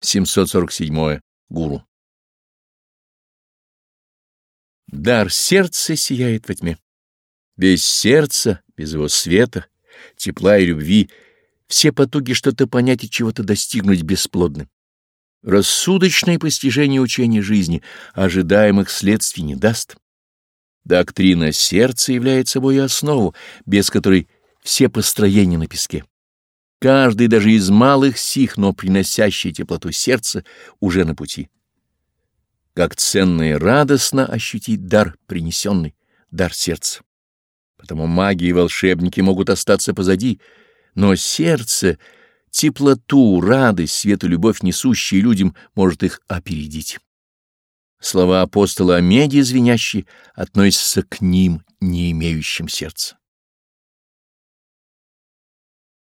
747. Гуру. Дар сердца сияет во тьме. Без сердца, без его света, тепла и любви все потуги что-то понять и чего-то достигнуть бесплодны. Рассудочное постижение учения жизни ожидаемых следствий не даст. Доктрина сердца является собой основу, без которой все построения на песке. Каждый даже из малых сих, но приносящий теплоту сердца, уже на пути. Как ценно и радостно ощутить дар принесенный, дар сердца. Потому маги и волшебники могут остаться позади, но сердце, теплоту, радость, свет и любовь, несущие людям, может их опередить. Слова апостола о меди звенящие относятся к ним, не имеющим сердца.